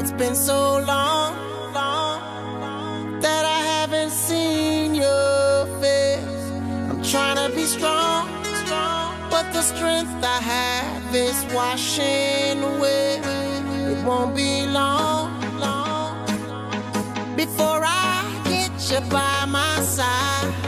It's been so long, long that I haven't seen your face. I'm trying to be strong, strong, but the strength I have is washing away. It won't be long, long before I get you by my side.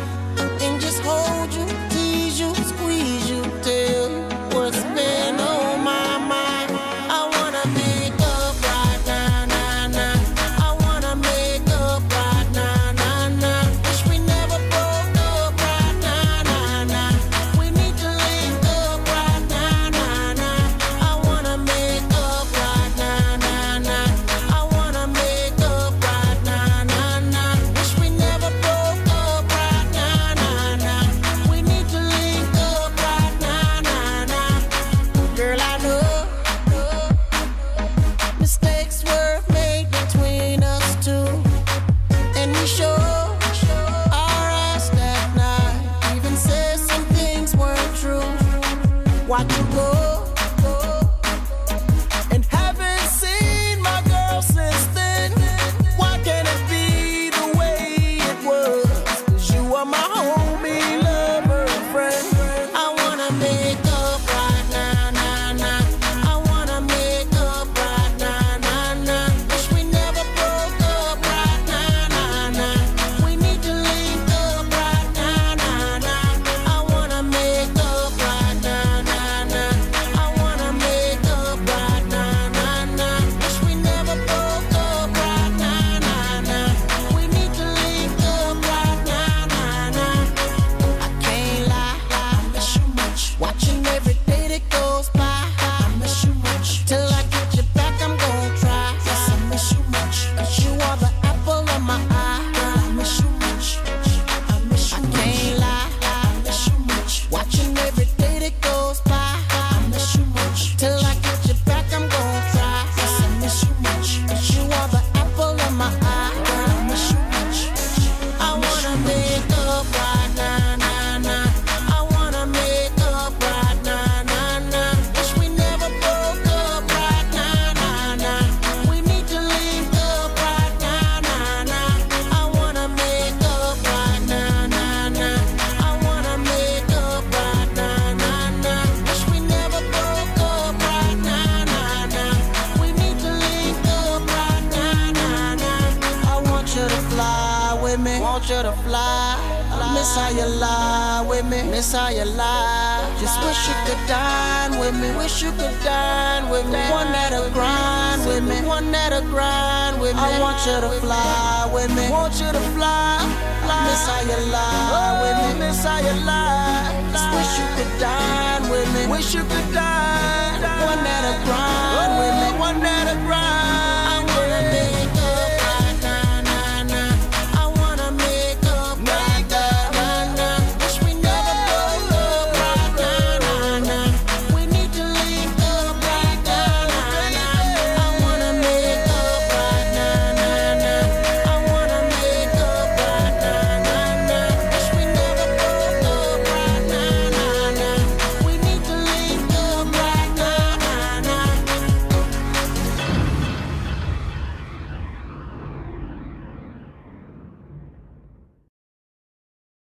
I go. with me. Want you to fly. I miss how you lie with me. Miss how you lie. Just wish you could dine with me. Wish you could dine with me. One that'll grind with me. One that'll grind with me. I want you to fly with me. Want you to fly. fly. Miss how you lie with me. Oh, miss how you lie.